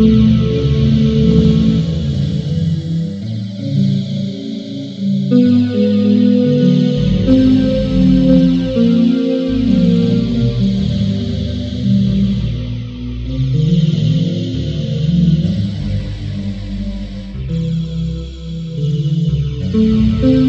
Música Thank